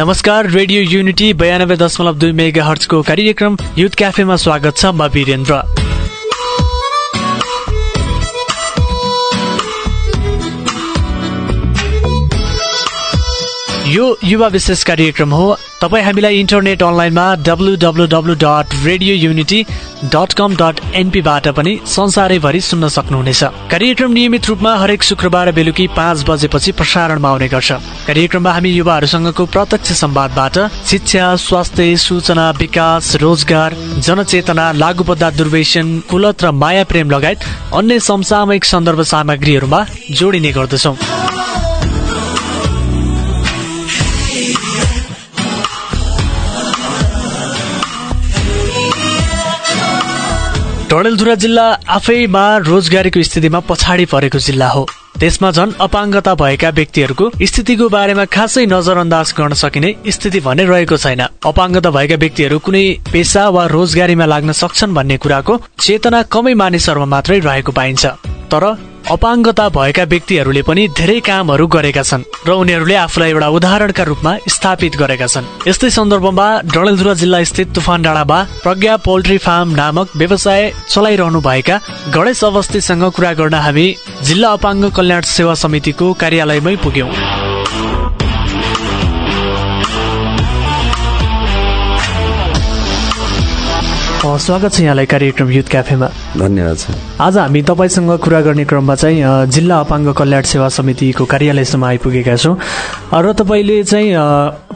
नमस्कार radio unity बयानब्बे दशमलव दुई मेगा हर्चको कार्यक्रम युथ क्याफेमा स्वागत छ म वीरेन्द्र। यो युवा विशेष कार्यक्रम हो तपाईँ हामीलाई इन्टरनेट अनलाइनमा W W W dot radio unity dot com dot एनपीबाट पनि संसारैभरि सुन्न सक्नुहुनेछ। कार्यक्रम नियमित रूपमा हरेक शुक्रबार बेलुकी पाँच बजेपछि प्रसारणमा आउने गर्छ। कार्यक्रममा हामी युवाहरूसँगको प्रत्यक्ष संवादबाट शिक्षा स्वास्थ्य सूचना विकास रोजगार जनचेतना लागुपद्धा दुर्वेशन कुलत र माया प्रेम लगायत अन्य समसामयिक सन्दर्भ सामग्रीहरूमा जोडिने गर्दछौँ। डडेलधुरा जिल्ला आफैमा रोजगारीको स्थितिमा पछाडि परेको जिल्ला हो। त्यसमा झन् अपाङ्गता भएका व्यक्तिहरूको स्थितिको बारेमा खासै नजरअन्दाज गर्न सकिने स्थिति भने रहेको छैन। अपाङ्गता भएका व्यक्तिहरू कुनै पेसा वा रोजगारीमा लाग्न सक्छन् भन्ने कुराको चेतना कमै मानिसहरूमा मात्रै रहेको पाइन्छ। तर अपाङ्गता भएका व्यक्तिहरूले पनि धेरै कामहरू गरेका छन् र उनीहरूले आफूलाई एउटा उदाहरणका रूपमा स्थापित गरेका छन्। यस्तै सन्दर्भमा डडेलधुरा जिल्ला स्थित तुफान डाँडामा प्रज्ञा पोल्ट्री फार्म नामक व्यवसाय चलाइरहनु भएका गणेश अवस्थीसँग कुरा गर्न हामी जिल्ला अपाङ्ग कल्याण सेवा समितिको कार्यालयमै पुग्यौं। स्वागत छ यहाँलाई कार्यक्रम युथ क्याफेमा। धन्यवाद छ आज हामी तपाईँसँग कुरा गर्ने क्रममा चाहिँ जिल्ला अपाङ्ग कल्याण सेवा समितिको कार्यालयसम्म आइपुगेका छौँ। र तपाईँले चाहिँ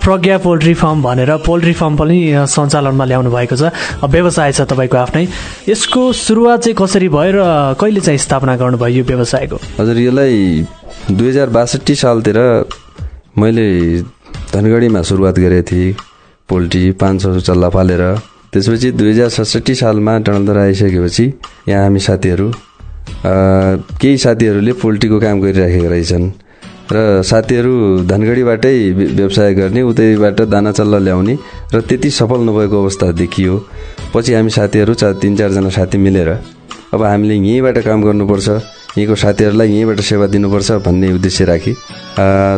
प्रज्ञा पोल्ट्री फार्म भनेर पोल्ट्री फार्म पनि सञ्चालनमा ल्याउनु भएको छ। व्यवसाय छ तपाईँको आफ्नै। यसको सुरुवात चाहिँ कसरी भयो र कहिले चाहिँ स्थापना गर्नुभयो यो व्यवसायको? हजुर यसलाई दुई हजार बासठी सालतिर मैले धनगढीमा सुरुवात गरेको थिएँ। पोल्ट्री पाँच सौ चल्ला पालेर त्यसपछि दुई हजार सडसठी सालमा डणलधरा आइसकेपछि यहाँ हामी साथीहरू केही साथीहरूले पोल्ट्रीको काम गरिराखेका रहेछन्। र साथीहरू धनगढीबाटै व्यवसाय गर्ने उतैबाट दाना चल्ला ल्याउने र त्यति सफल नभएको अवस्था देखियो। पछि हामी साथीहरू चार तिन चारजना साथी मिलेर अब हामीले यहीँबाट काम गर्नुपर्छ यहीँको साथीहरूलाई यहीँबाट सेवा दिनुपर्छ भन्ने उद्देश्य राखी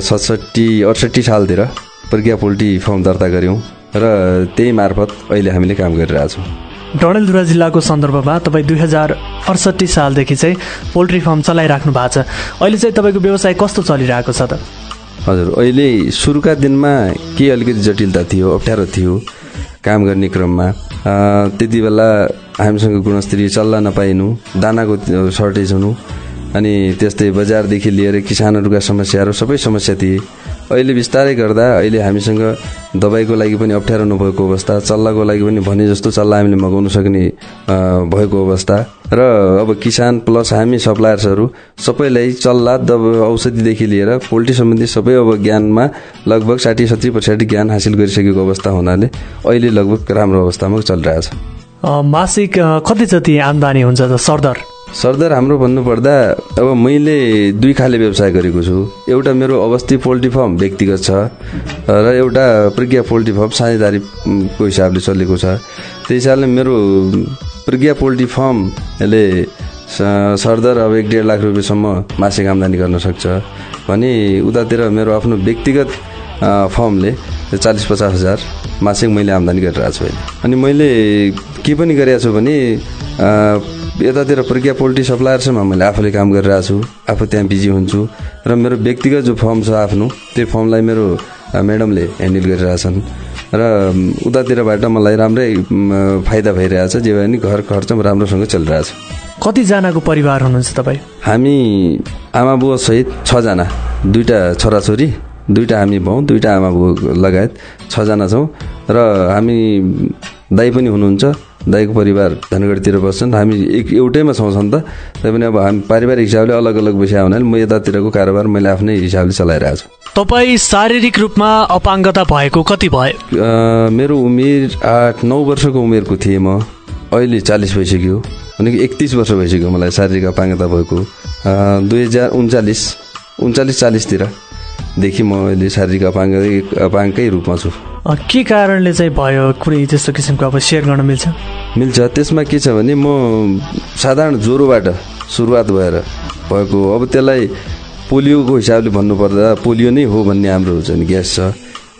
सडसठी अडसट्ठी सालतिर प्रज्ञा पोल्ट्री फर्म दर्ता गऱ्यौँ। र त्यही मार्फत अहिले हामीले काम गरिरहेछौँ। डडेलधुरा जिल्लाको सन्दर्भमा तपाईँ दुई हजार अडसट्ठी सालदेखि चाहिँ पोल्ट्री फार्म चलाइराख्नु भएको छ। अहिले चाहिँ तपाईँको व्यवसाय कस्तो चलिरहेको छ त? हजुर अहिले सुरुका दिनमा के अलिकति जटिलता थियो अप्ठ्यारो थियो काम गर्ने क्रममा। त्यति बेला हामीसँग गुणस्तरीय चल्ला नपाइनु दानाको सर्टेज हुनु अनि त्यस्तै बजारदेखि लिएर किसानहरूका समस्याहरू सबै समस्या थिए। अहिले बिस्तारै गर्दा अहिले हामीसँग दबाईको लागि पनि अप्ठ्यारो नभएको अवस्था चल्लाको लागि पनि भने जस्तो चल्ला हामीले मगाउन सक्ने भएको अवस्था। र अब किसान प्लस हामी सप्लायर्सहरू सबैलाई चल्ला दब औषधिदेखि लिएर पोल्ट्री सम्बन्धी सबै अब ज्ञानमा लगभग साठी सत्तरी पर्सेन्ट ज्ञान हासिल गरिसकेको अवस्था हुनाले अहिले लगभग राम्रो अवस्थामा चलिरहेछ। मासिक कति जति आम्दानी हुन्छ त सरदर? सरदर हाम्रो भन्नुपर्दा अब मैले दुई खाले व्यवसाय गरेको छु। एउटा मेरो अवस्थी पोल्ट्री फार्म व्यक्तिगत छ र एउटा प्रज्ञा पोल्ट्री फार्म साझेदारीको हिसाबले चलेको छ। त्यही हिसाबले मेरो प्रज्ञा पोल्ट्री फार्मले सरदर अब एक डेढ लाख रुपियाँसम्म मासिक आम्दानी गर्न सक्छ। भने उतातिर मेरो आफ्नो व्यक्तिगत फर्मले चालिस पचास हजार मासिक मैले आम्दानी गरिरहेको छु अहिले। अनि मैले के पनि गरेको छु भने यतातिर प्रज्ञा पोल्ट्री सप्लायरसम्म मैले आफूले काम गरिरहेको छु आफू त्यहाँ बिजी हुन्छु र मेरो व्यक्तिगत जो फर्म छ आफ्नो त्यो फर्मलाई मेरो म्याडमले ह्यान्डल गरिरहेछन् र उतातिरबाट मलाई राम्रै फाइदा भइरहेछ जे भए पनि घर खर्च राम्रोसँग चलिरहेछ कतिजनाको परिवार हुनुहुन्छ तपाईँ? हामी आमा बुवा सहित छजना दुईवटा छोराछोरी दुईवटा हामी भाउ दुईवटा आमा बुवा लगायत छजना छौँ। र हामी दाई पनि हुनुहुन्छ दाईको परिवार धनगढीतिर बस्छन्। हामी एक एउटैमा छौँ छन् त। तैपनि अब हामी पारिवारिक हिसाबले अलग अलग बसिया हुनाले म यतातिरको कारोबार मैले आफ्नै हिसाबले चलाइरहेको छु। तपाईँ शारीरिक रूपमा अपाङ्गता भएको कति भयो? मेरो उमेर आठ नौ वर्षको उमेरको थिएँ म। अहिले चालिस भइसक्यो। भनेको एकतिस वर्ष भइसक्यो मलाई शारीरिक अपाङ्गता भएको। दुई हजार उन्चालिस उन्चालिस चालिसतिरदेखि म अहिले शारीरिक अपाङ्ग अपाङ्गकै रूपमा छु। के कारणले चाहिँ भयो कुनै त्यस्तो किसिमको अब सेयर गर्न मिल्छ? मिल्छ। त्यसमा के छ भने म साधारण ज्वरोबाट सुरुवात भएर भएको अब त्यसलाई पोलियोको हिसाबले भन्नुपर्दा पोलियो नै हो भन्ने हाम्रो हुन्छ नि ग्यास छ।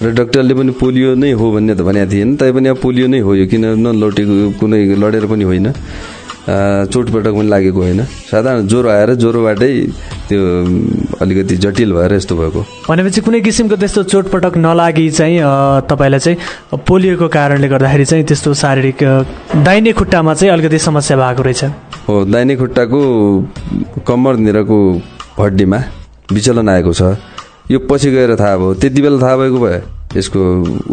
र डाक्टरले पनि पोलियो नै हो भन्ने त भनेको थिएन तैपनि अब पोलियो नै हो यो किन नलौटेको कुनै लडेर पनि होइन। चोटपटक पनि लागेको होइन। साधारण ज्वरो आएर ज्वरोबाटै त्यो अलिकति जटिल भएर यस्तो भएको। भनेपछि कुनै किसिमको त्यस्तो चोटपटक नलागी चाहिँ तपाईँलाई चाहिँ पोलियोको कारणले गर्दाखेरि चाहिँ त्यस्तो शारीरिक दाहिने खुट्टामा चाहिँ अलिकति समस्या भएको रहेछ। हो दाहिने खुट्टाको कम्मरनिरको हड्डीमा विचलन आएको छ। यो पछि गएर थाहा भयो। त्यति बेला थाहा भएको भए यसको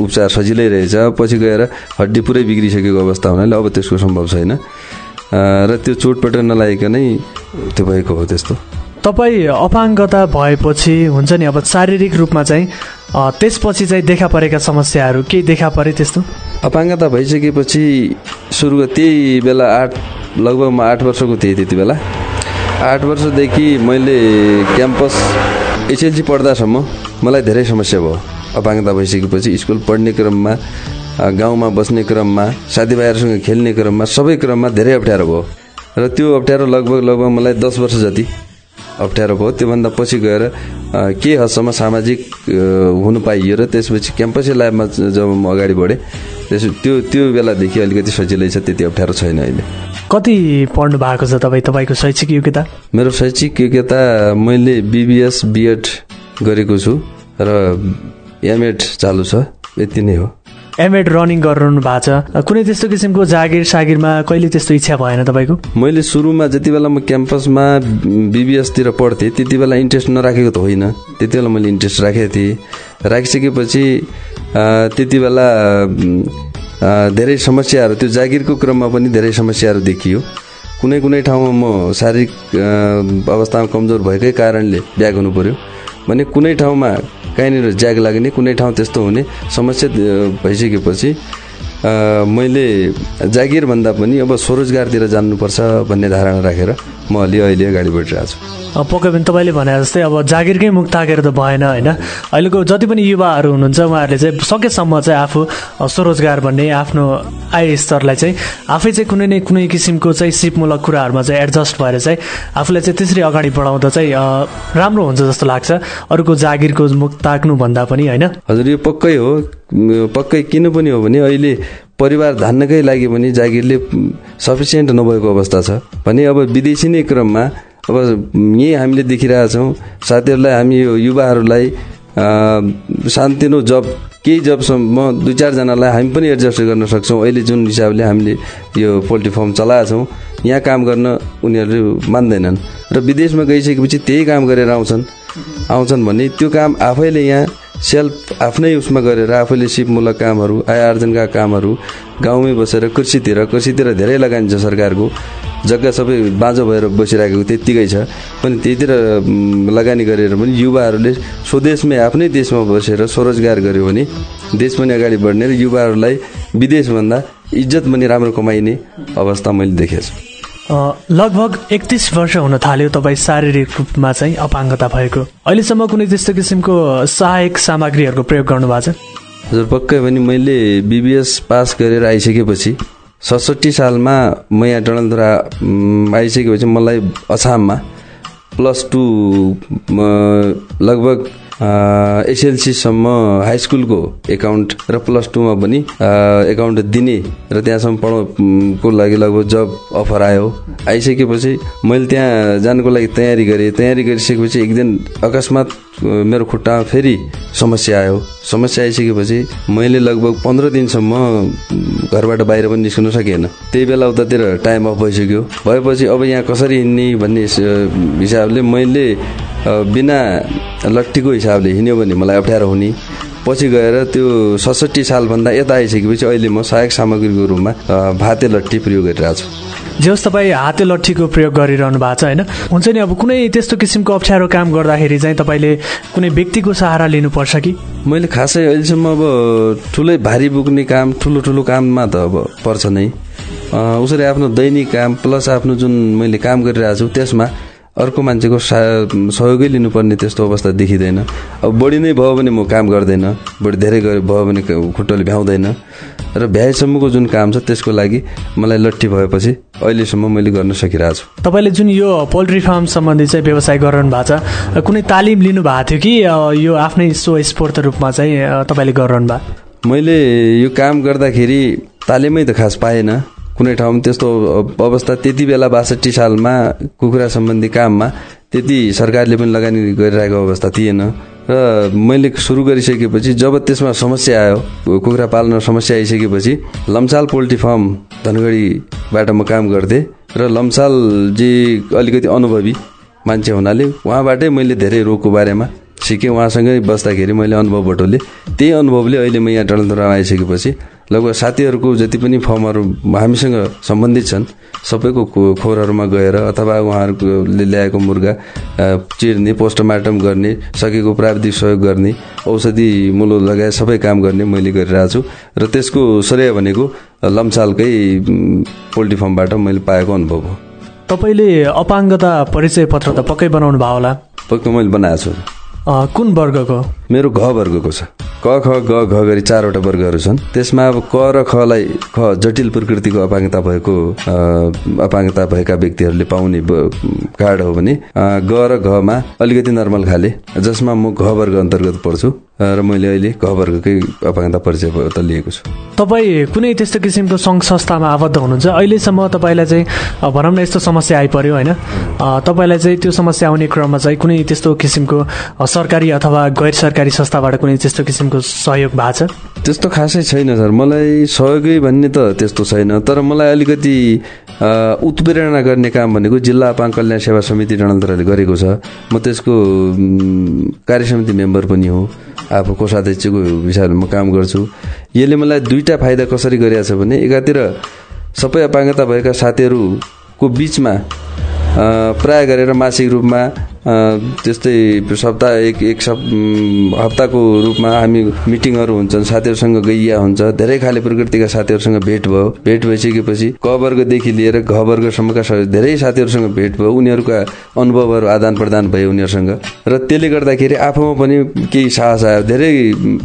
उपचार सजिलै रहेछ। पछि गएर हड्डी पुरै बिग्रिसकेको अवस्था हुनाले अब त्यसको सम्भव छैन। र त्यो चोटपटक नलागिकनै त्यो भएको हो त्यस्तो। तपाईँ अपाङ्गता भएपछि हुन्छ नि अब शारीरिक रूपमा चाहिँ त्यसपछि चाहिँ देखा परेका समस्याहरू केही देखा परे त्यस्तो? अपाङ्गता भइसकेपछि सुरु त्यही बेला आठ लगभग म आठ वर्षको थिएँ त्यति बेला। आठ वर्षदेखि मैले क्याम्पस एसएलसी पढ्दासम्म मलाई धेरै समस्या भयो। अपाङ्गता भइसकेपछि स्कुल पढ्ने क्रममा गाउँमा बस्ने क्रममा साथीभाइहरूसँग खेल्ने क्रममा सबै क्रममा धेरै अप्ठ्यारो भयो। र त्यो अप्ठ्यारो लगभग लगभग मलाई दस वर्ष जति। अप्ठ्यारो भयो। त्योभन्दा पछि गएर के हदसम्म सामाजिक हुनु पाइयो र त्यसपछि क्याम्पसै लाइफमा जब म अगाडि बढेँ त्यस त्यो त्यो बेलादेखि अलिकति सजिलै छ त्यति अप्ठ्यारो छैन अहिले। कति पढ्नु भएको छ तपाईँ? तपाईँको शैक्षिक योग्यता? मेरो शैक्षिक योग्यता मैले बिबिएस बिएड गरेको छु र एमएड चालु छ यति नै हो। एमएड रनिङ गरिरहनु भएको छ। कुनै त्यस्तो किसिमको जागिर सागिरमा कहिले त्यस्तो इच्छा भएन तपाईँको? मैले सुरुमा जति बेला म क्याम्पसमा बिबिएसतिर पढ्थेँ त्यति बेला इन्ट्रेस्ट नराखेको त होइन। त्यति बेला मैले इन्ट्रेस्ट राखेको थिएँ। राखिसकेपछि त्यति बेला धेरै समस्याहरू त्यो जागिरको क्रममा पनि धेरै समस्याहरू देखियो। कुनै कुनै ठाउँमा म शारीरिक अवस्थामा कमजोर भएकै कारणले ब्याग हुनु पर्यो। भने कुनै ठाउँमा कहीँनिर ज्याग लाग्ने कुनै ठाउँ त्यस्तो हुने समस्या भइसकेपछि मैले जागिरभन्दा पनि अब स्वरोजगारतिर जान्नुपर्छ भन्ने धारणा राखेर म अलि अहिले अगाडि बढिरहेको छु पक्कै पनि तपाईँले भने जस्तै अब जागिरकै मुख ताकेर त भएन होइन? अहिलेको जति पनि युवाहरू हुनुहुन्छ उहाँहरूले चाहिँ सकेसम्म चाहिँ आफू स्वरोजगार भन्ने आफ्नो आय स्तरलाई चाहिँ आफै चाहिँ कुनै न कुनै किसिमको चाहिँ सिपमूलक कुराहरूमा चाहिँ एडजस्ट भएर चाहिँ आफूलाई चाहिँ त्यसरी अगाडि बढाउँदा चाहिँ राम्रो हुन्छ जस्तो लाग्छ अरूको जागिरको मुख ताक्नुभन्दा पनि होइन? हजुर यो पक्कै हो। पक्कै किन पनि हो भने अहिले परिवार धान्नकै लागि पनि जागिरले सफिसियन्ट नभएको अवस्था छ। भने अब विदेशी नै क्रममा अब यहीँ हामीले देखिरहेछौँ साथीहरूलाई हामी यो युवाहरूलाई सानतिनो जब केही जबसम्म दुई चारजनालाई हामी पनि एडजस्ट गर्न सक्छौँ। अहिले जुन हिसाबले हामीले यो पोल्ट्री फार्म चलाएको छौँ यहाँ काम गर्न उनीहरूले मान्दैनन्। र विदेशमा गइसकेपछि त्यही काम गरेर आउँछन्। आउँछन् भने त्यो काम आफैले यहाँ सेल्फ आफ्नै उसमा गरेर आफूले सिपमूलक कामहरू आय आर्जनका कामहरू गाउँमै बसेर कृषितिर कृषितिर धेरै लगाइन्छ सरकारको। जग्गा सबै बाँझो भएर बसिरहेको त्यत्तिकै छ। पनि त्यहीतिर लगानी गरेर पनि युवाहरूले स्वदेशमै आफ्नै देशमा बसेर स्वरोजगार गर्यो भने देश पनि अगाडि बढ्ने र युवाहरूलाई विदेशभन्दा इज्जत पनि राम्रो कमाइने अवस्था मैले देखेको छु। लगभग एकतिस वर्ष हुन थाल्यो तपाईँ शारीरिक रूपमा चाहिँ अपाङ्गता भएको। अहिलेसम्म कुनै त्यस्तो किसिमको सहायक सामग्रीहरूको प्रयोग गर्नुभएको छ? हजुर पक्कै पनि मैले बिबिएस पास गरेर आइसकेपछि सडसठी सालमा म यहाँ डणलधुरा आइसकेपछि मलाई अछाममा प्लस टू लगभग एसएलसीसम्म हाई स्कुलको एकाउन्ट र प्लस टूमा पनि एकाउन्ट दिने र त्यहाँसम्म पढाउको लागि लगभग जब अफर आयो। आइसकेपछि मैले त्यहाँ जानको लागि तयारी गरेँ। तयारी गरिसकेपछि एक दिन अकस्मात मेरो खुट्टामा फेरि समस्या आयो। समस्या आइसकेपछि मैले लगभग पन्ध्र दिनसम्म घरबाट बाहिर पनि निस्कन सकेन। त्यही बेला उतातिर टाइम अफ भइसक्यो। भएपछि अब यहाँ कसरी हिँड्ने भन्ने हिसाबले मैले बिना लट्ठीको हिसाबले हिँड्यो भने मलाई अप्ठ्यारो हुने। पछि गएर त्यो सडसठी सालभन्दा यता आइसकेपछि अहिले म सहायक सामग्रीको रूपमा भाते लट्ठी प्रयोग गरिरहेको छु। जे होस् तपाईँ हाते लट्ठीको प्रयोग गरिरहनु भएको छ होइन? हुन्छ नि अब कुनै त्यस्तो किसिमको अप्ठ्यारो काम गर्दाखेरि चाहिँ तपाईँले कुनै व्यक्तिको सहारा लिनुपर्छ कि? मैले खासै अहिलेसम्म अब ठुलै भारी बोक्ने काम ठुलो ठुलो काममा त अब पर्छ नै। उसरी आफ्नो दैनिक काम प्लस आफ्नो जुन मैले काम गरिरहेको छु त्यसमा अर्को मान्छेको सहयोगै लिनुपर्ने त्यस्तो अवस्था देखिँदैन। अब बढी नै भयो भने म काम गर्दैन बढी धेरै भयो भने खुट्टोले भ्याउँदैन। र भ्याएसम्मको जुन काम छ त्यसको लागि मलाई लट्ठी भएपछि अहिलेसम्म मैले गर्न सकिरहेको छु। तपाईँले जुन यो पोल्ट्री फार्म सम्बन्धी चाहिँ व्यवसाय गरिरहनु भएको छ कुनै तालिम लिनु भएको थियो कि यो आफ्नै सो स्पोर्ट रूपमा चाहिँ तपाईँले गरिरहनु भएको? मैले यो काम गर्दाखेरि तालिमै त खास पाएन। कुनै ठाउँमा त्यस्तो अवस्था त्यति बेला बासठी सालमा कुखुरा सम्बन्धी काममा त्यति सरकारले पनि लगानी गरिरहेको अवस्था थिएन। र मैले सुरु गरिसकेपछि जब त्यसमा समस्या आयो कुखुरा पाल्न समस्या आइसकेपछि लम्साल पोल्ट्री फार्म धनगढीबाट म काम गर्थेँ र लम्सालजी अलिकति अनुभवी मान्छे हुनाले उहाँबाटै मैले धेरै रोगको बारेमा सिकेँ उहाँसँगै बस्दाखेरि मैले अनुभव बटोले त्यही अनुभवले अहिले म यहाँ डलन्तरामा आइसकेपछि लगभग साथीहरूको जति पनि फर्महरू हामीसँग सम्बन्धित छन् सबैको खोरहरूमा गएर अथवा उहाँहरूले ल्याएको मुर्गा चिर्ने पोस्टमार्टम गर्ने सकेको प्राविधिक सहयोग गर्ने औषधि मुलो लगायत सबै काम गर्ने मैले गरिरहेको छु र त्यसको श्रेय भनेको लम्सालकै पोल्ट्री फार्मबाट मैले पाएको अनुभव हो। तपाईँले अपाङ्गता परिचय पत्र त पक्कै बनाउनु भयो होला? पक्कै मैले बनाएको छु। कुन वर्गको? मेरो घ वर्गको छ। क ख ग घ गरी चारवटा वर्गहरू छन्। त्यसमा अब क र खलाई ख जटिल प्रकृतिको अपाङ्गता भएको अपाङ्गता भएका व्यक्तिहरूले पाउने कार्ड हो भने ग र घमा अलिकति नर्मल खाले जसमा म घ वर्ग अन्तर्गत पर्छु र मैले अहिले घ वर्गकै अपाङ्गता परिचय त लिएको छु। तपाईँ कुनै त्यस्तो किसिमको सङ्घ संस्थामा आबद्ध हुनुहुन्छ? अहिलेसम्म तपाईँलाई चाहिँ भनौँ न यस्तो समस्या आइपऱ्यो होइन? तपाईँलाई चाहिँ त्यो समस्या आउने क्रममा चाहिँ कुनै त्यस्तो किसिमको सरकारी अथवा गैर सरकारी संस्थाबाट कुनै त्यस्तो किसिमको सहयोग भएको छ? त्यस्तो खासै छैन सर। मलाई सहयोगै भन्ने त त्यस्तो छैन। तर मलाई अलिकति उत्प्रेरणा गर्ने काम भनेको जिल्ला अपाङ कल्याण सेवा समिति डणन्तरले गरेको छ। म त्यसको कार्य समिति मेम्बर पनि हो। आफू कोषाध्यक्षको विषयमा म काम गर्छु। यसले मलाई दुईवटा फाइदा कसरी गरिरहेछ भने एकातिर सबै अपाङ्गता भएका साथीहरूको बिचमा प्राय गरेर मासिक रूपमा त्यस्तै सप्ताह एक एक सप हप्ताको रूपमा हामी मिटिङहरू हुन्छन् साथीहरूसँग गइया हुन्छ धेरै खाले प्रकृतिका साथीहरूसँग भेट भयो। भेट भइसकेपछि क वर्गदेखि लिएर घ वर्गसम्मका धेरै साथीहरूसँग भेट भयो उनीहरूका अनुभवहरू आदान प्रदान भयो उनीहरूसँग। र त्यसले गर्दाखेरि आफूमा पनि केही साहस आयो। धेरै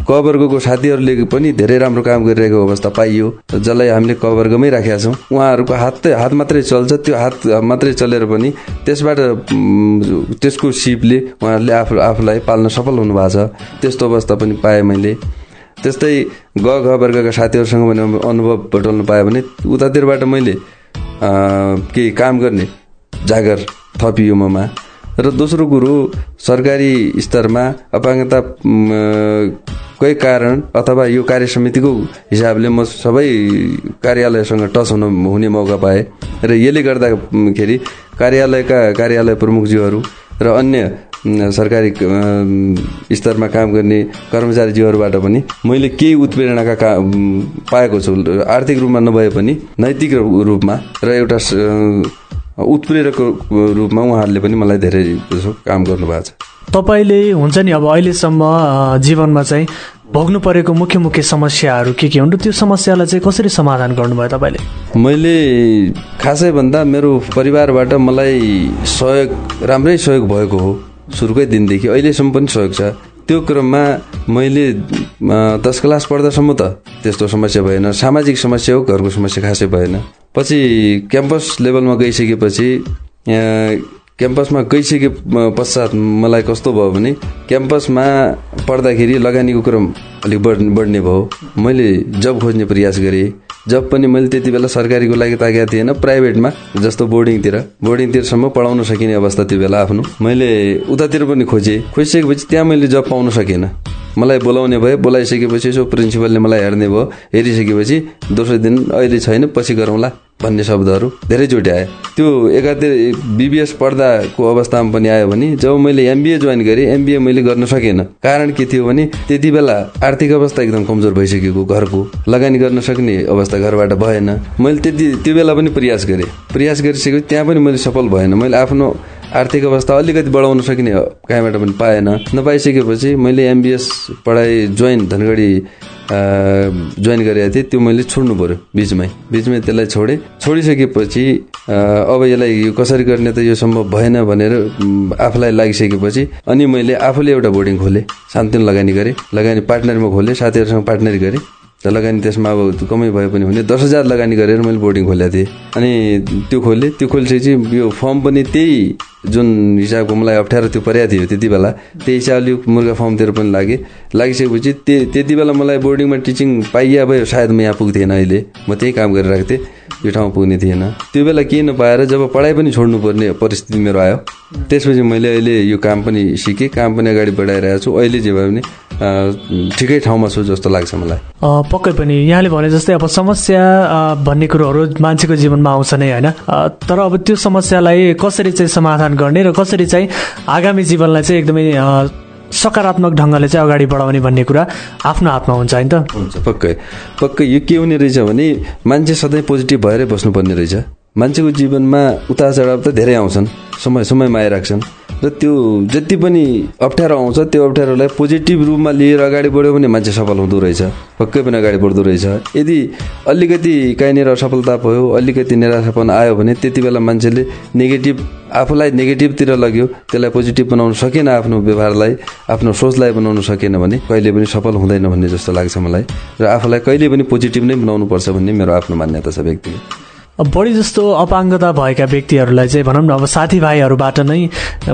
क वर्गको साथीहरूले पनि धेरै राम्रो काम गरिरहेको अवस्था पाइयो जसलाई हामीले क वर्गमै राखेका छौँ। उहाँहरूको हात हात मात्रै चल्छ त्यो हात मात्रै चलेर पनि त्यसबाट त्यसको सिपले उहाँहरूले आफू आफूलाई पाल्न सफल हुनुभएको छ। त्यस्तो अवस्था पनि पाएँ मैले। त्यस्तै ग घ वर्गका साथीहरूसँग भने अनुभव बटुल्नु पाएँ भने उतातिरबाट मैले केही काम गर्ने जागर थपियो ममा। र दोस्रो कुरो सरकारी स्तरमा अपाङ्गता कै कारण अथवा यो कार्य समितिको हिसाबले म सबै कार्यालयसँग टच हुन हुने मौका पाएँ। र यसले गर्दाखेरि कार्यालयका कार्यालय प्रमुखज्यूहरू र अन्य सरकारी स्तरमा काम गर्ने कर्मचारीज्यूहरूबाट पनि मैले केही उत्प्रेरणाका का पाएको छु। आर्थिक रूपमा नभए पनि नैतिक रूपमा र एउटा उत्प्रेरक रूपमा उहाँहरूले पनि मलाई धेरै काम गर्नुभएको छ। तपाईँले हुन्छ नि अब अहिलेसम्म जीवनमा चाहिँ भोग्नु परेको मुख्य मुख्य समस्याहरू के के हुन् त्यो समस्यालाई चाहिँ कसरी समाधान गर्नुभयो तपाईँले? मैले खासै भन्दा मेरो परिवारबाट मलाई सहयोग राम्रै सहयोग भएको हो सुरुकै दिनदेखि। अहिलेसम्म पनि सहयोग छ। त्यो क्रममा मैले दस क्लास पढ्दासम्म त त्यस्तो समस्या भएन। सामाजिक समस्या हो घरको समस्या खासै भएन। पछि क्याम्पस लेभलमा गइसकेपछि क्याम्पसमा गइसके पश्चात मलाई कस्तो भयो भने क्याम्पसमा पढ्दाखेरि लगानीको क्रम अलिक बढ्ने भयो। मैले जब खोज्ने प्रयास गरेँ जब पनि मैले त्यति बेला सरकारीको लागि ताकेको थिएन प्राइभेटमा जस्तो बोर्डिङतिर। बोर्डिङतिरसम्म पढाउन सकिने अवस्था त्यो बेला आफ्नो। मैले उतातिर पनि खोजेँ। खोजिसकेपछि त्यहाँ मैले जब पाउन सकेन। मलाई बोलाउने भयो बोलाइसकेपछि यसो प्रिन्सिपलले मलाई हेर्ने भयो। हेरिसकेपछि दोस्रो दिन अहिले छैन पछि गरौँला। भन्ने शब्दहरू धेरैचोटि आयो। त्यो एकातिर बिबिएस पढ्दाको अवस्थामा पनि आयो भने जब मैले एमबिए जोइन गरेँ एमबिए मैले गर्न सकेन। कारण के थियो भने त्यति बेला आर्थिक अवस्था एकदम कमजोर भइसकेको घरको लगानी गर्न सक्ने अवस्था घरबाट भएन। मैले त्यति त्यो बेला पनि प्रयास गरेँ। प्रयास गरिसकेपछि त्यहाँ पनि मैले सफल भएन। मैले आफ्नो आर्थिक अवस्था अलिकति बढाउन सकिने कहीँबाट पनि पाएन। नपाइसकेपछि मैले एमबिएस पढाइ जोइन धनगढी जोइन गरेको थिएँ। त्यो मैले छोड्नु पऱ्यो बिचमै। बिचमै त्यसलाई छोडेँ। छोडिसकेपछि अब यसलाई यो कसरी गर्ने त यो सम्भव भएन भनेर आफूलाई लागिसकेपछि अनि मैले आफूले एउटा बोर्डिङ खोलेँ। सान्तुन लगानी गरेँ। लगानी पार्टनरमा खोलेँ साथीहरूसँग पार्टनरी गरेँ। लगानी त्यसमा अब कमै भए पनि हुने। दस हजार लगानी गरेर मैले बोर्डिङ खोलेको थिएँ। अनि त्यो खोलेँ। त्यो खोलिसकेपछि यो फर्म पनि त्यही जुन हिसाबको मलाई अप्ठ्यारो त्यो परेको थियो त्यति बेला। त्यही हिसाबले मुर्गा फर्मतिर पनि लागेँ। लागिसकेपछि त्यति बेला मलाई बोर्डिङमा टिचिङ पाइया भए सायद म यहाँ पुग्थेन अहिले। म त्यही काम गरिरहेको थिएँ। यो ठाउँमा पुग्ने थिएन। त्यो बेला केही नपाएर जब पढाइ पनि छोड्नुपर्ने परिस्थिति मेरो आयो। त्यसपछि मैले अहिले यो काम पनि सिकेँ। काम पनि अगाडि बढाइरहेको छु। अहिले जे भए पनि ठिकै ठाउँमा छु जस्तो लाग्छ मलाई। पक्कै पनि यहाँले भने जस्तै अब समस्या भन्ने कुरोहरू मान्छेको जीवनमा आउँछ नै होइन। तर अब त्यो समस्यालाई कसरी चाहिँ समाधान गर्ने र कसरी चाहिँ आगामी जीवनलाई चाहिँ एकदमै सकारात्मक ढङ्गले चाहिँ अगाडि बढाउने भन्ने कुरा आफ्नो हातमा हुन्छ होइन त? हुन्छ पक्कै। पक्कै यो के हुने रहेछ भने मान्छे सधैँ पोजिटिभ भएरै बस्नुपर्ने रहेछ। मान्छेको जीवनमा उतार चढाव त धेरै आउँछन्। समय समयमा आइराख्छन्। र त्यो जति पनि अप्ठ्यारो आउँछ त्यो अप्ठ्यारोलाई पोजिटिभ रूपमा लिएर अगाडि बढ्यो भने मान्छे सफल हुँदो रहेछ। पक्कै पनि अगाडि बढ्दो रहेछ। यदि अलिकति कहीँनिर असफलता भयो अलिकति निराशापन आयो भने त्यति बेला मान्छेले नेगेटिभ आफूलाई नेगेटिभतिर लग्यो त्यसलाई पोजिटिभ बनाउन सकेन आफ्नो व्यवहारलाई आफ्नो सोचलाई बनाउन सकेन भने कहिले पनि सफल हुँदैन भन्ने जस्तो लाग्छ मलाई। र आफूलाई कहिले पनि पोजिटिभ नै बनाउनु पर्छ भन्ने मेरो आफ्नो मान्यता छ व्यक्तिगत। बढी जस्तो अपाङ्गता भएका व्यक्तिहरूलाई चाहिँ भनौँ न अब साथीभाइहरूबाट नै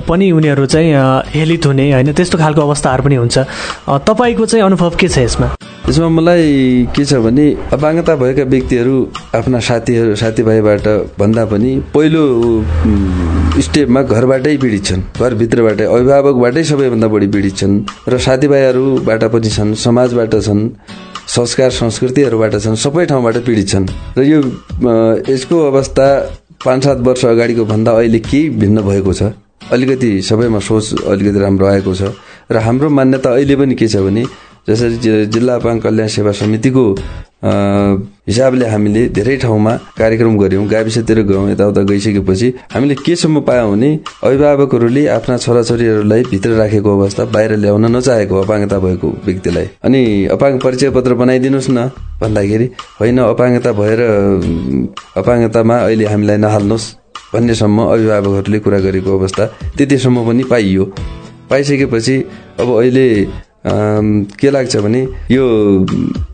पनि उनीहरू चाहिँ हेलित हुने होइन? त्यस्तो खालको अवस्थाहरू पनि हुन्छ। तपाईँको चाहिँ अनुभव के छ यसमा? यसमा मलाई के छ भने अपाङ्गता भएका व्यक्तिहरू आफ्ना साथीहरू साथीभाइबाट भन्दा पनि पहिलो स्टेपमा घरबाटै पीडित छन्। घरभित्रबाटै अभिभावकबाटै सबैभन्दा बढी पीडित छन्। र साथीभाइहरूबाट पनि छन् समाजबाट छन्। संस्कार संस्कृतिहरूबाट छन् सबै ठाउँबाट पीडित छन्। र यो यसको अवस्था पाँच सात वर्ष अगाडिको भन्दा अहिले केही भिन्न भएको छ? अलिकति सबैमा सोच अलिकति राम्रो आएको छ। र हाम्रो मान्यता अहिले पनि के छ भने जसरी जिल्ला अपाङ कल्याण सेवा समितिको हिसाबले हामीले धेरै ठाउँमा कार्यक्रम गऱ्यौँ गाविसतिर गयौँ यताउता गइसकेपछि हामीले केसम्म पायौँ भने अभिभावकहरूले आफ्ना छोराछोरीहरूलाई भित्र राखेको अवस्था बाहिर ल्याउन नचाहेको अपाङ्गता भएको व्यक्तिलाई। अनि अपाङ्ग परिचय पत्र बनाइदिनुहोस् न भन्दाखेरि होइन अपाङ्गता भएर अपाङ्गतामा अहिले हामीलाई नहाल्नुहोस् भन्नेसम्म अभिभावकहरूले कुरा गरेको अवस्था त्यतिसम्म पनि पाइयो। पाइसकेपछि अब अहिले के लाग्छ भने यो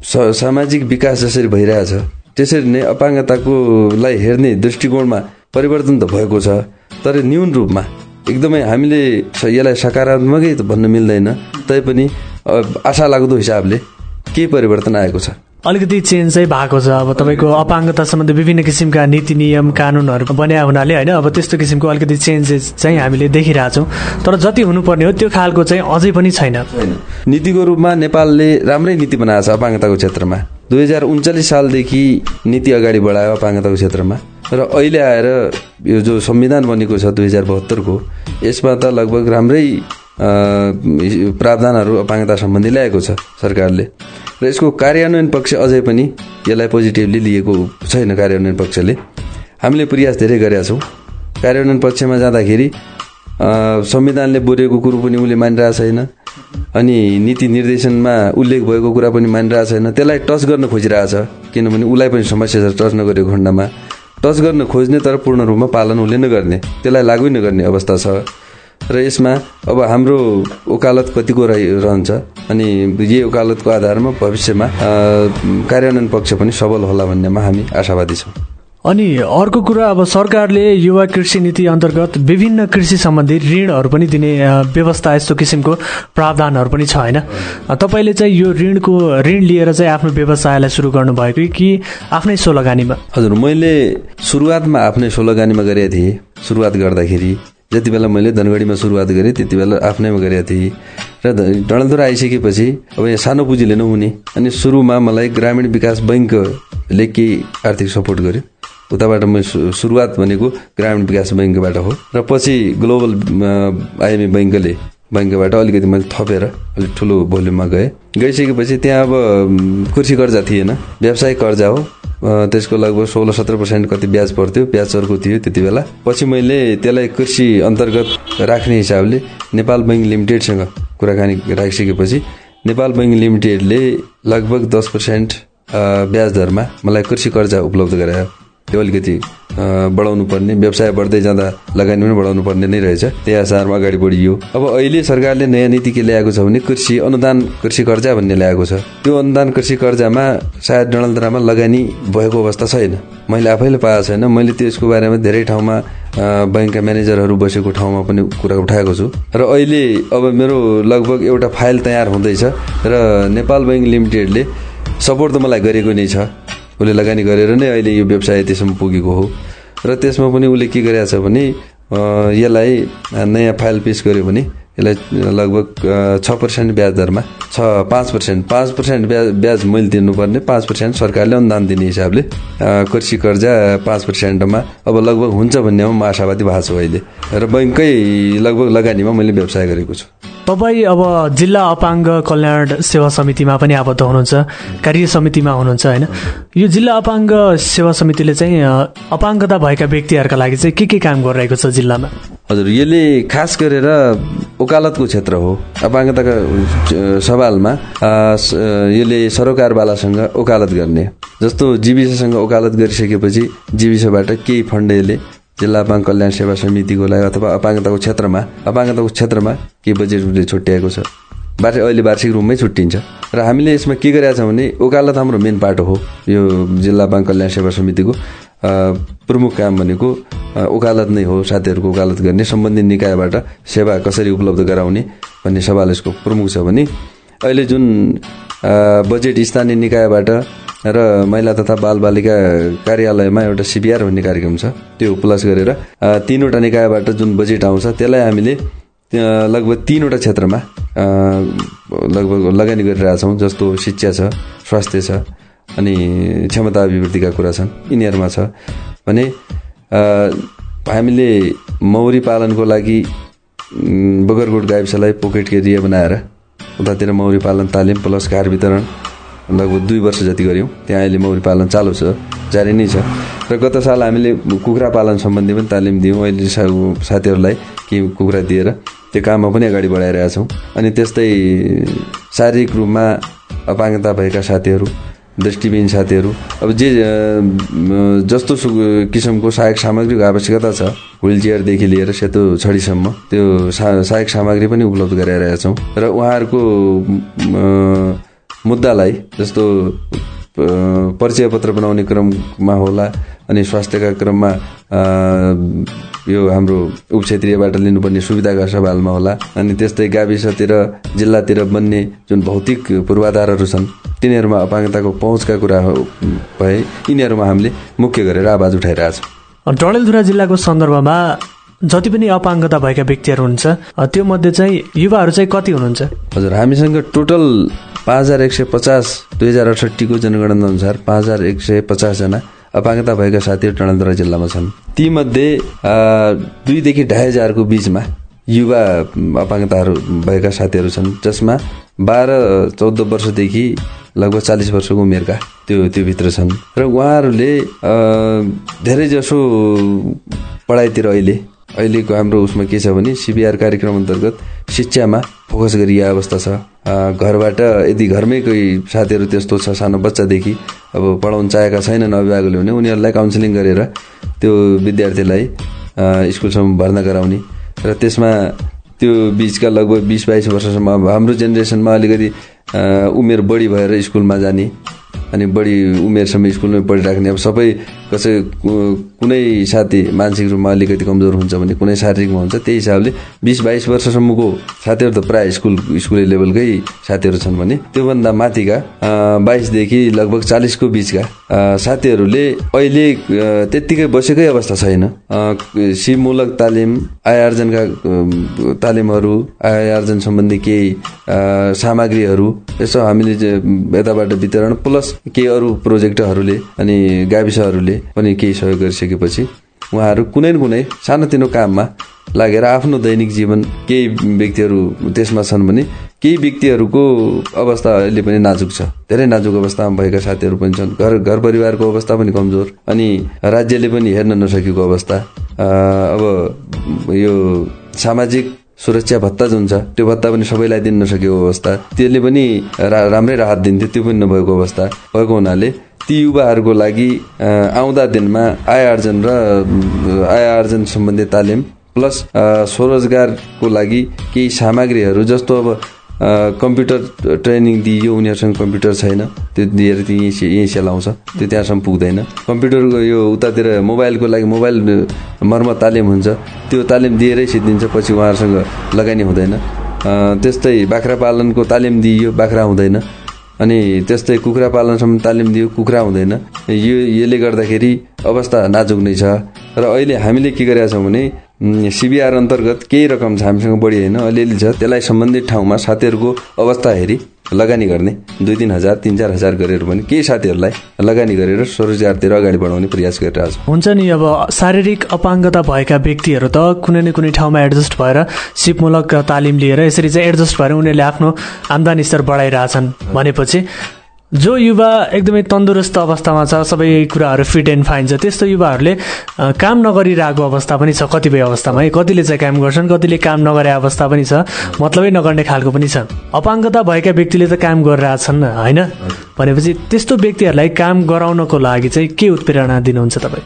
सामाजिक विकास जसरी भइरहेछ त्यसरी नै अपाङ्गताकोलाई हेर्ने दृष्टिकोणमा परिवर्तन त भएको छ तर न्यून रूपमा एकदमै हामीले यसलाई सकारात्मकै त भन्न मिल्दैन तैपनि आशा लाग्दो हिसाबले केही परिवर्तन आएको छ। अलिकति चेन्ज चाहिँ भएको छ। अब तपाईँको अपाङ्गता सम्बन्धी विभिन्न किसिमका नीति नियम कानुनहरू बन्या हुनाले होइन अब त्यस्तो किसिमको अलिकति चेन्जेस चाहिँ हामीले देखिरहेछौँ। तर जति हुनुपर्ने हो त्यो खालको चाहिँ अझै पनि छैन। नीतिको रूपमा नेपालले राम्रै नीति बनाएको छ अपाङ्गताको क्षेत्रमा। दुई हजार उन्चालिस सालदेखि नीति अगाडि बढायो अपाङ्गताको क्षेत्रमा। र अहिले आएर यो जो संविधान बनेको छ दुई हजार बहत्तरको यसमा त लगभग राम्रै प्रावधानहरू अपाङ्गता सम्बन्धी ल्याएको छ सरकारले। र यसको कार्यान्वयन पक्ष अझै पनि यसलाई पोजिटिभली लिएको छैन कार्यान्वयन पक्षले। हामीले प्रयास धेरै गरेका छौँ। कार्यान्वयन पक्षमा जाँदाखेरि संविधानले बोलेको कुरो पनि उसले मानिरहेको छैन। अनि नीति निर्देशनमा उल्लेख भएको कुरा पनि मानिरहेको छैन। त्यसलाई टच गर्न खोजिरहेछ। किनभने उसलाई पनि समस्या छ टच नगरेको खण्डमा। टच गर्न खोज्ने तर पूर्ण रूपमा पालन उसले नगर्ने। त्यसलाई लागु नगर्ने अवस्था छ। र यसमा अब हाम्रो वकालत कतिको रहन्छ अनि यही वकालतको आधारमा भविष्यमा कार्यान्वयन पक्ष पनि सबल होला भन्नेमा हामी आशावादी छौँ। अनि अर्को कुरा अब सरकारले युवा कृषि नीति अन्तर्गत विभिन्न कृषि सम्बन्धी ऋणहरू पनि दिने व्यवस्था यस्तो किसिमको प्रावधानहरू पनि छ होइन? तपाईँले चाहिँ यो ऋणको ऋण लिएर चाहिँ आफ्नो व्यवसायलाई सुरु गर्नुभएको कि आफ्नै सोलगानीमा? हजुर मैले सुरुवातमा आफ्नै सोलगानीमा गरेको थिएँ। सुरुवात गर्दाखेरि जति बेला मैले धनगढीमा सुरुवात गरेँ त्यति बेला आफ्नैमा गरेको थिएँ। र डडेलधुरा आइसकेपछि अब यहाँ सानो पुँजीले नहुने अनि सुरुमा मलाई ग्रामीण विकास बैङ्कले केही आर्थिक सपोर्ट गर्यो उताबाट म सुरुवात भनेको ग्रामीण विकास बैङ्कबाट हो। र पछि ग्लोबल आइएमए बैङ्कले बैङ्कबाट अलिकति मैले थपेर अलिक ठुलो भोल्युममा गएँ। गइसकेपछि त्यहाँ अब कृषि कर्जा थिएन व्यावसायिक कर्जा हो। त्यसको लगभग सोह्र सत्र पर्सेन्ट कति ब्याज पर्थ्यो ब्याज चर्को थियो त्यति बेला। पछि मैले त्यसलाई कृषि अन्तर्गत राख्ने हिसाबले नेपाल बैङ्क लिमिटेडसँग कुराकानी राखिसकेपछि नेपाल बैङ्क लिमिटेडले लगभग दस पर्सेन्ट ब्याज दरमा मलाई कृषि कर्जा उपलब्ध गरायो। त्यो अलिकति बढाउनु पर्ने व्यवसाय बढ्दै जाँदा लगानी पनि बढाउनु पर्ने नै रहेछ। त्यही आधारमा अगाडि बढियो। अब अहिले सरकारले नयाँ नीति के ल्याएको छ भने कृषि अनुदान कृषि कर्जा भन्ने ल्याएको छ। त्यो अनुदान कृषि कर्जामा सायद डणलद्रामा लगानी भएको अवस्था छैन। मैले आफैले पाएको छैन। मैले त्यसको बारेमा धेरै ठाउँमा बैङ्कका म्यानेजरहरू बसेको ठाउँमा पनि कुरा उठाएको छु। र अहिले अब मेरो लगभग एउटा फाइल तयार हुँदैछ र नेपाल बैङ्क लिमिटेडले सपोर्ट त मलाई गरेको नै छ। उसले लगानी गरेर नै अहिले यो व्यवसाय त्यसम्म पुगेको हो। र त्यसमा पनि उसले के गरेको छ भने यसलाई नयाँ फाइल पेस गर्यो भने यसलाई लगभग छ पर्सेन्ट ब्याज दरमा छ पाँच पर्सेन्ट पाँच पर्सेन्ट ब्याज ब्याज मैले तिर्नुपर्ने पाँच पर्सेन्ट सरकारले अनुदान दिने हिसाबले कृषि कर्जा पाँच पर्सेन्टमा अब लगभग हुन्छ भन्नेमा म आशावादी भएको छु अहिले। र बैङ्ककै लगभग लगानीमा मैले व्यवसाय गरेको छु। तपाईँ अब जिल्ला अपाङ्ग कल्याण सेवा समितिमा पनि आबद्ध हुनुहुन्छ कार्य समितिमा हुनुहुन्छ होइन? यो जिल्ला अपाङ्ग सेवा समितिले चाहिँ अपाङ्गता भएका व्यक्तिहरूका लागि चाहिँ के के काम गरिरहेको छ जिल्लामा? हजुर यसले खास गरेर वकालतको क्षेत्र हो अपाङ्गताका सवालमा यसले सरोकारवालासँग वकालत गर्ने। जस्तो जीविससँग वकालत गरिसकेपछि जीविसबाट केही फन्ड जिल्ला अपाङ्ग कल्याण सेवा समितिको लागि अथवा अपाङ्गताको क्षेत्रमा अपाङ्गताको क्षेत्रमा केही बजेट छुट्याएको छ? वार्षिक अहिले वार्षिक रूपमै छुट्टिन्छ। र हामीले यसमा के गरेका छौँ भने वकालत हाम्रो मेन पाटो हो यो जिल्ला अपाङ्ग कल्याण सेवा समितिको प्रमुख काम भनेको वकालत नै हो साथीहरूको वकालत गर्ने सम्बन्धित निकायबाट सेवा कसरी उपलब्ध गराउने भन्ने सवाल यसको प्रमुख छ भने अहिले जुन बजेट स्थानीय निकायबाट र महिला तथा बालबालिका कार्यालयमा एउटा सिपिआर भन्ने कार्यक्रम छ त्यो प्लस गरेर तिनवटा निकायबाट जुन बजेट आउँछ त्यसलाई हामीले लगभग तिनवटा क्षेत्रमा लगभग लगानी गरिरहेछौँ जस्तो शिक्षा छ स्वास्थ्य छ अनि क्षमता अभिवृद्धिका कुरा छन् यिनीहरूमा छ भने हामीले मौरी पालनको लागि बगरकोट गाविसलाई पोकेट एरिया बनाएर उतातिर मौरी पालन तालिम प्लस घर वितरण लगभग दुई वर्ष जति गऱ्यौँ। त्यहाँ अहिले मौरी पालन चालु छ जारी नै छ। र गत साल हामीले कुखुरा पालन सम्बन्धी पनि तालिम दियौँ। अहिले साथीहरूलाई केही कुखुरा दिएर त्यो काममा पनि अगाडि बढाइरहेछौँ। अनि त्यस्तै शारीरिक रूपमा अपाङ्गता भएका साथीहरू दृष्टिविहीन साथीहरू अब जे जस्तो किसिमको सहायक सामग्रीको आवश्यकता छ चेयरदेखि लिएर सेतो छडीसम्म त्यो सहायक सामग्री पनि उपलब्ध गराइरहेका छौँ र उहाँहरूको मुद्दालाई जस्तो परिचय पत्र बनाउने क्रममा होला अनि स्वास्थ्यका क्रममा यो हाम्रो उपक्षेत्रीयबाट लिनुपर्ने सुविधाका सवालमा होला। अनि त्यस्तै गाविसतिर जिल्लातिर बन्ने जुन भौतिक पूर्वाधारहरू छन् तिनीहरूमा अपाङ्गताको पहुँचका कुरा भए यिनीहरूमा हामीले मुख्य गरेर आवाज उठाइरहेछौँ। डडेलधुरा जिल्लाको सन्दर्भमा जति पनि अपाङ्गता भएका व्यक्तिहरू हुन्छ त्यो मध्ये चाहिँ युवाहरू चाहिँ कति हुनुहुन्छ? हजुर हामीसँग टोटल पाँच हजार एक सय पचास दुई हजार अठसट्ठीको जनगणना अनुसार पाँच हजार एक सय पचासजना अपाङ्गता भएका साथीहरू टनलधुरा जिल्लामा छन्। तीमध्ये दुईदेखि ढाई हजारको बिचमा युवा अपाङ्गताहरू भएका साथीहरू छन् जसमा बाह्र चौध वर्षदेखि लगभग चालिस वर्षको उमेरका त्यो त्यो भित्र छन्। र उहाँहरूले धेरै जसो पढाइतिर अहिले अहिलेको हाम्रो उसमा के छ भने सिबिआर कार्यक्रम अन्तर्गत शिक्षामा फोकस गरिएको अवस्था छ। घरबाट यदि घरमै कोही साथीहरू त्यस्तो छ सानो बच्चादेखि अब पढाउन चाहेका छैनन् अभिभावकले भने उनीहरूलाई काउन्सिलिङ गरेर त्यो विद्यार्थीलाई स्कुलसम्म भर्ना गराउने। र त्यसमा त्यो बिचका लगभग बिस बाइस वर्षसम्म हाम्रो जेनेरेसनमा अलिकति उमेर बढी भएर स्कुलमा जाने। अनि बढी उमेरसम्म स्कुलमै पढिराख्ने। अब सबै कसै कुनै साथी मानसिक रूपमा अलिकति कमजोर हुन्छ भने कुनै शारीरिकमा हुन्छ त्यही हिसाबले बिस बाइस वर्षसम्मको साथीहरू त प्रायः स्कुल स्कुले लेभलकै साथीहरू छन् भने त्योभन्दा माथिका बाइसदेखि लगभग चालिसको बिचका साथीहरूले अहिले त्यत्तिकै बसेकै अवस्था छैन। सिपमूलक तालिम आय आर्जनका तालिमहरू आय आर्जन सम्बन्धी केही सामग्रीहरू यसो हामीले यताबाट वितरण प्लस केही अरू प्रोजेक्टहरूले अनि गाविसहरूले पनि केही सहयोग गरिसकेपछि उहाँहरू कुनै न कुनै सानोतिनो काममा लागेर आफ्नो दैनिक जीवन केही व्यक्तिहरू त्यसमा छन् भने केही व्यक्तिहरूको अवस्था अहिले पनि नाजुक छ। धेरै नाजुक अवस्थामा भएका साथीहरू पनि छन्। घर घर परिवारको अवस्था पनि कमजोर अनि राज्यले पनि हेर्न नसकेको अवस्था। अब यो सामाजिक सुरक्षा भत्ता जुन छ त्यो भत्ता पनि सबैलाई दिन नसकेको अवस्था। त्यसले पनि राम्रै राहत दिन्थ्यो त्यो पनि नभएको अवस्था भएको हुनाले ती युवाहरूको लागि आउँदा दिनमा आय आर्जन र आय आर्जन सम्बन्धी तालिम प्लस स्वरोजगारको लागि केही सामग्रीहरू जस्तो अब कम्प्युटर ट्रेनिङ दिइयो उनीहरूसँग कम्प्युटर छैन। त्यो दिएर त्यो यहीँ यहीँ सेलाउँछ त्यो त्यहाँसम्म पुग्दैन। कम्प्युटरको यो उतातिर मोबाइलको लागि मोबाइल मर्मत तालिम हुन्छ। त्यो तालिम दिएरै सिद्धिन्छ पछि उहाँहरूसँग लगानी हुँदैन। त्यस्तै बाख्रा पालनको तालिम दिइयो बाख्रा हुँदैन। अनि त्यस्तै कुखुरा पालनसम्म तालिम दियो कुखुरा हुँदैन। यो यसले गर्दाखेरि अवस्था नाजुक नै छ। र अहिले हामीले के गरेका छौँ भने सिबिआर अन्तर्गत केही रकम छ हामीसँग बढी होइन अलिअलि छ। त्यसलाई सम्बन्धित ठाउँमा साथीहरूको अवस्था हेरी लगानी गर्ने। दुई तिन हजार तिन चार हजार गरेर पनि केही साथीहरूलाई लगानी गरेर स्वरोजगारतिर अगाडि बढाउने प्रयास गरिरहेको छ। हुन्छ नि अब शारीरिक अपाङ्गता भएका व्यक्तिहरू त कुनै न कुनै ठाउँमा एडजस्ट भएर सिपमूलक तालिम लिएर यसरी चाहिँ एडजस्ट भएर उनीहरूले आफ्नो आम्दानी स्तर बढाइरहेछन् भनेपछि जो युवा एकदमै तन्दुरुस्त अवस्थामा छ सबै कुराहरू फिट एन्ड फाइन छ त्यस्तो युवाहरूले काम नगरिरहेको अवस्था पनि छ कतिपय अवस्थामा। है कतिले चाहिँ काम गर्छन् कतिले काम नगरे अवस्था पनि छ मतलबै नगर्ने खालको पनि छ। अपाङ्गता भएका व्यक्तिले त काम गरिरहेछन् होइन? भनेपछि त्यस्तो व्यक्तिहरूलाई काम गराउनको लागि चाहिँ के उत्प्रेरणा दिनुहुन्छ तपाईँ?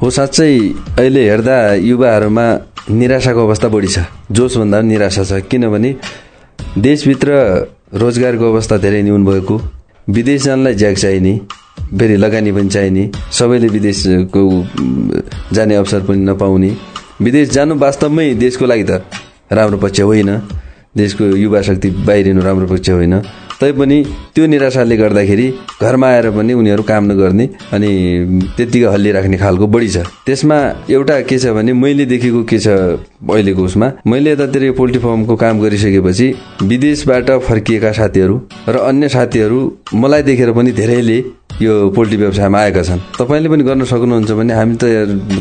हो साँच्चै अहिले हेर्दा युवाहरूमा निराशाको अवस्था बढी छ। जोसभन्दा निराशा छ। किनभने देशभित्र रोजगारको अवस्था धेरै न्यून भएको। विदेश जानलाई ज्याक चाहिने फेरि लगानी पनि चाहिने सबैले विदेशको जाने अवसर पनि नपाउने। विदेश जानु वास्तवमै देशको लागि त राम्रो पक्ष होइन। देशको युवा शक्ति बाहिरिनु राम्रो पक्ष होइन। तैपनि त्यो निराशाले गर्दाखेरि घरमा आएर पनि उनीहरू काम नगर्ने अनि त्यत्तिकै हल्लिराख्ने खालको बढी छ। त्यसमा एउटा के छ भने मैले देखेको के छ अहिलेको उसमा मैले यतातिर यो पोल्ट्री फार्मको काम गरिसकेपछि विदेशबाट फर्किएका साथीहरू र अन्य साथीहरू मलाई देखेर पनि धेरैले यो पोल्ट्री व्यवसायमा आएका छन्। तपाईँले पनि गर्न सक्नुहुन्छ भने हामी त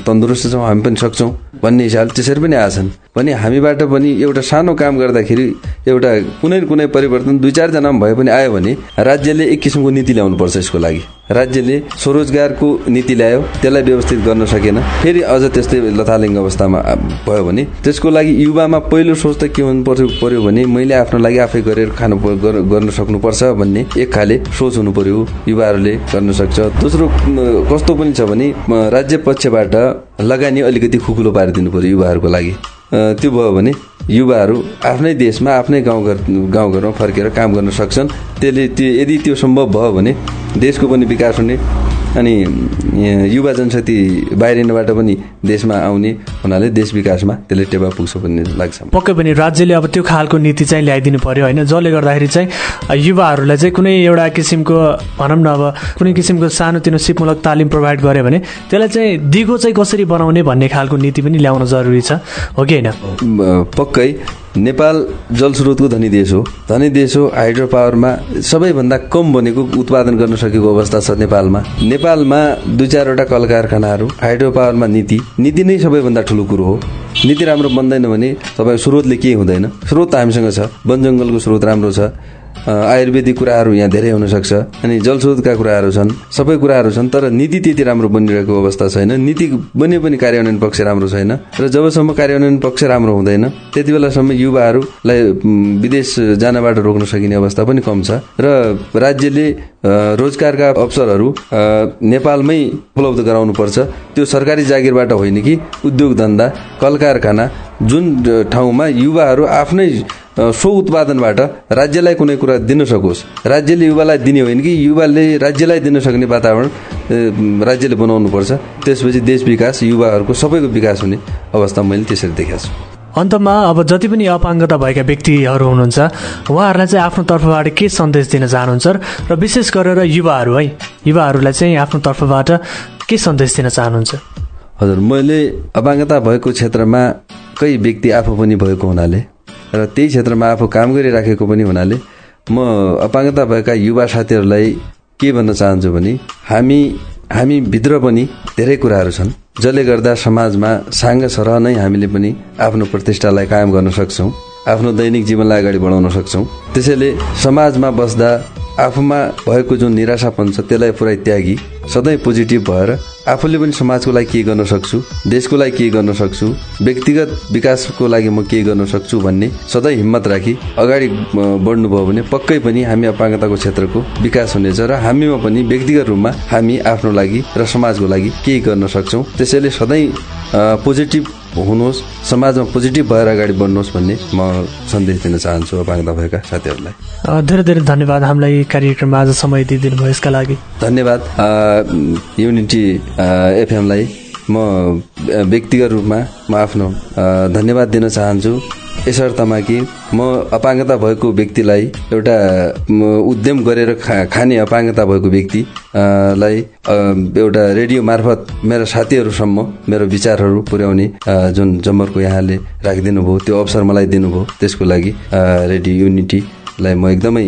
तन्दुरुस्त छौँ हामी पनि सक्छौँ भन्ने हिसाबले त्यसरी पनि आएछन् भने हामीबाट पनि एउटा सानो काम गर्दाखेरि एउटा कुनै कुनै परिवर्तन दुई चारजना भए पनि आयो भने राज्यले एक किसिमको नीति ल्याउनु पर्छ यसको लागि। राज्यले स्वरोजगारको नीति ल्यायो त्यसलाई व्यवस्थित गर्न सकेन। फेरि अझ त्यस्तै लथालिङ्ग अवस्थामा भयो भने त्यसको लागि युवामा पहिलो सोच त के हुनु पर्यो पर्यो भने मैले आफ्नो लागि आफै गरेर खानु गर्न सक्नुपर्छ भन्ने एक खाले सोच हुनु पर्यो युवाहरूले गर्न सक्छ। दोस्रो कस्तो पनि छ भने राज्य पक्षबाट लगानी अलिकति खुकुलो पारिदिनु पर्यो युवाहरूको लागि। त्यो भयो भने युवाहरू आफ्नै देशमा आफ्नै गाउँघर गाउँघरमा फर्केर काम गर्न सक्छन्। त्यसले त्यो यदि त्यो सम्भव भयो भने देशको पनि विकास हुने अनि युवा जनशक्ति बाहिरिनबाट पनि देशमा आउने हुनाले देश विकासमा त्यसले टेवा पुग्छ भन्ने लाग्छ पक्कै पनि राज्यले अब त्यो खालको नीति चाहिँ ल्याइदिनु पर्यो होइन? जसले गर्दाखेरि चाहिँ युवाहरूलाई चाहिँ कुनै एउटा किसिमको भनौँ न अब कुनै किसिमको सानोतिनो सिपमूलक तालिम प्रोभाइड गर्यो भने त्यसलाई चाहिँ दिगो चाहिँ कसरी बनाउने भन्ने खालको नीति पनि ल्याउन जरुरी छ। हो कि होइन? पक्कै नेपाल जलस्रोतको धनी देश हो। धनी देश हो हाइड्रो पावरमा सबैभन्दा कम भनेको उत्पादन गर्न सकेको अवस्था छ नेपालमा। नेपालमा दुई चारवटा कल कारखानाहरू हाइड्रो पावरमा नीति। नीति नै सबैभन्दा ठुलो कुरो हो। नीति राम्रो बन्दैन भने तपाईँको स्रोतले केही हुँदैन। स्रोत त हामीसँग छ। वन जङ्गलको स्रोत राम्रो छ। आयुर्वेदिक कुराहरू यहाँ धेरै हुनसक्छ। अनि जलस्रोतका कुराहरू छन् सबै कुराहरू छन् तर नीति त्यति राम्रो बनिरहेको अवस्था छैन। नीति बने पनि कार्यान्वयन पक्ष राम्रो छैन। र जबसम्म कार्यान्वयन पक्ष राम्रो हुँदैन त्यति बेलासम्म युवाहरूलाई विदेश जानबाट रोक्न सकिने अवस्था पनि कम छ। र राज्यले रोजगारका अवसरहरू नेपालमै उपलब्ध गराउनु पर्छ त्यो सरकारी जागिरबाट होइन कि उद्योग धन्दा कल कारखाना जुन ठाउँमा युवाहरू आफ्नै स्व उत्पादनबाट राज्यलाई कुनै कुरा दिन सकोस्। राज्यले युवालाई दिने होइन कि युवाले राज्यलाई दिन सक्ने वातावरण राज्यले बनाउनु पर्छ। त्यसपछि देश विकास युवाहरूको सबैको विकास हुने अवस्था मैले त्यसरी देखाएको छु। अन्तमा अब जति पनि अपाङ्गता भएका व्यक्तिहरू हुनुहुन्छ उहाँहरूलाई चाहिँ आफ्नो तर्फबाट के सन्देश दिन चाहनुहुन्छ र विशेष गरेर युवाहरू है? युवाहरूलाई चाहिँ आफ्नो तर्फबाट के सन्देश दिन चाहनुहुन्छ? हजुर मैले अपाङ्गता भएको क्षेत्रमा कोही व्यक्ति आफू पनि भएको हुनाले र त्यही क्षेत्रमा आफू काम गरिराखेको पनि हुनाले म अपाङ्गता भएका युवा साथीहरूलाई के भन्न चाहन्छु भने हामी हामी भित्र पनि धेरै कुराहरू छन् जसले गर्दा समाजमा साङ्ग सरह नै हामीले पनि आफ्नो प्रतिष्ठालाई कायम गर्न सक्छौँ आफ्नो दैनिक जीवनलाई अगाडि बढाउन सक्छौँ। त्यसैले समाजमा बस्दा आफूमा भएको जुन निराशापन छ त्यसलाई पुरै त्यागी सधैँ पोजिटिभ भएर आफूले पनि समाजको लागि के गर्न सक्छु देशको लागि के गर्न सक्छु व्यक्तिगत विकासको लागि म के गर्न सक्छु भन्ने सधैँ हिम्मत राखी अगाडि बढ्नुभयो भने पक्कै पनि हामी अपाङ्गताको क्षेत्रको विकास हुनेछ र हामीमा पनि व्यक्तिगत रूपमा हामी आफ्नो लागि र समाजको लागि केही गर्न सक्छौँ। त्यसैले सधैँ पोजिटिभ हुनुहोस्। समाजमा पोजिटिभ भएर अगाडि बढ्नुहोस् भन्ने म सन्देश दिन चाहन्छु अपाङ्गता भएका साथीहरूलाई। धेरै धेरै धन्यवाद हामीलाई कार्यक्रममा आज समय दिइदिनु भयो यसका लागि। धन्यवाद। युनिटी एफएमलाई म व्यक्तिगत रूपमा म आफ्नो धन्यवाद दिन चाहन्छु। यसर्थमा कि म अपाङ्गता भएको व्यक्तिलाई एउटा उद्यम गरेर खाने अपाङ्गता भएको व्यक्तिलाई एउटा रेडियो मार्फत मेरा साथीहरूसम्म मेरो विचारहरू पुर्याउने जुन जम्मरको यहाँले राखिदिनु भयो त्यो अवसर मलाई दिनुभयो त्यसको लागि रेडियो युनिटीलाई म एकदमै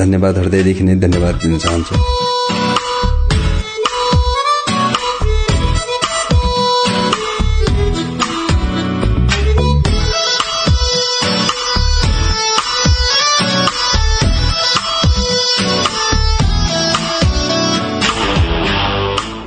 धन्यवाद हृदयदेखि नै धन्यवाद दिन चाहन्छु।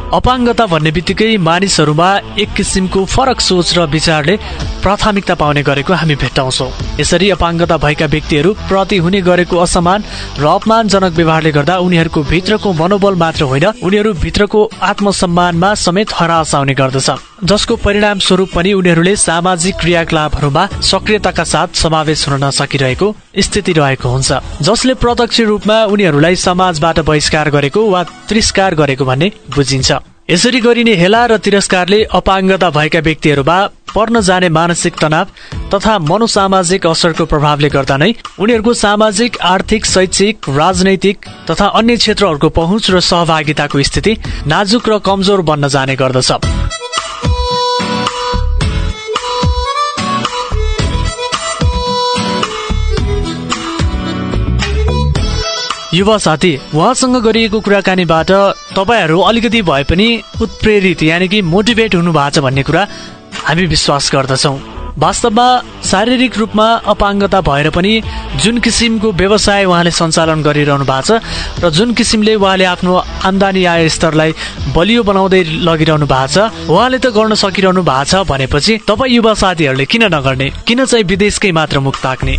अपाङ्गता भन्ने बित्तिकै मानिसहरूमा एक किसिमको फरक सोच र विचारले प्राथमिकता पाउने गरेको हामी भेट्टाउँछौँ। यसरी अपाङ्गता भएका व्यक्तिहरू प्रति हुने गरेको असमान र अपमानजनक व्यवहारले गर्दा उनीहरूको भित्रको मनोबल मात्र होइन उनीहरू भित्रको आत्मसम्मानमा समेत हरास आउने गर्दछ जसको परिणाम स्वरूप पनि उनीहरूले सामाजिक क्रियाकलापहरूमा सक्रियताका साथ समावेश हुन नसकिरहेको स्थिति रहेको हुन्छ। जसले प्रत्यक्ष रूपमा उनीहरूलाई समाजबाट बहिष्कार गरेको वा तिरस्कार गरेको भन्ने बुझिन्छ। यसरी गरिने हेला र तिरस्कारले अपाङ्गता भएका व्यक्तिहरूमा पर्न जाने मानसिक तनाव तथा मनोसामाजिक असरको प्रभावले गर्दा नै उनीहरूको सामाजिक आर्थिक शैक्षिक राजनैतिक तथा अन्य क्षेत्रहरूको पहुँच र सहभागिताको स्थिति नाजुक र कमजोर बन्न जाने गर्दछ। युवा साथी उहाँसँग गरिएको कुराकानीबाट तपाईँहरू अलिकति भए पनि उत्प्रेरित यानि कि मोटिभेट हुनु भएको छ भन्ने कुरा हामी विश्वास गर्दछौँ। वास्तवमा शारीरिक रूपमा अपाङ्गता भएर पनि जुन किसिमको व्यवसाय उहाँले सञ्चालन गरिरहनु भएको छ र जुन किसिमले उहाँले आफ्नो आम्दानी आय स्तरलाई बलियो बनाउँदै लगिरहनु भएको छ उहाँले त गर्न सकिरहनु भएको छ भनेपछि तपाईँ युवा साथीहरूले किन नगर्ने? किन चाहिँ विदेशकै मात्र मुख ताक्ने?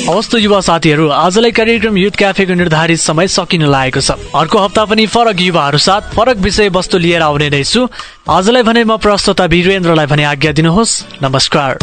हवस् युवा साथीहरू आजलाई कार्यक्रम युथ क्याफेको निर्धारित समय सकिन लागेको छ। अर्को हप्ता पनि फरक युवाहरू साथ फरक विषय वस्तु लिएर आउने नै छु। आजलाई भने म प्रस्तुता वीरेन्द्रलाई भने आज्ञा दिनुहोस्। नमस्कार।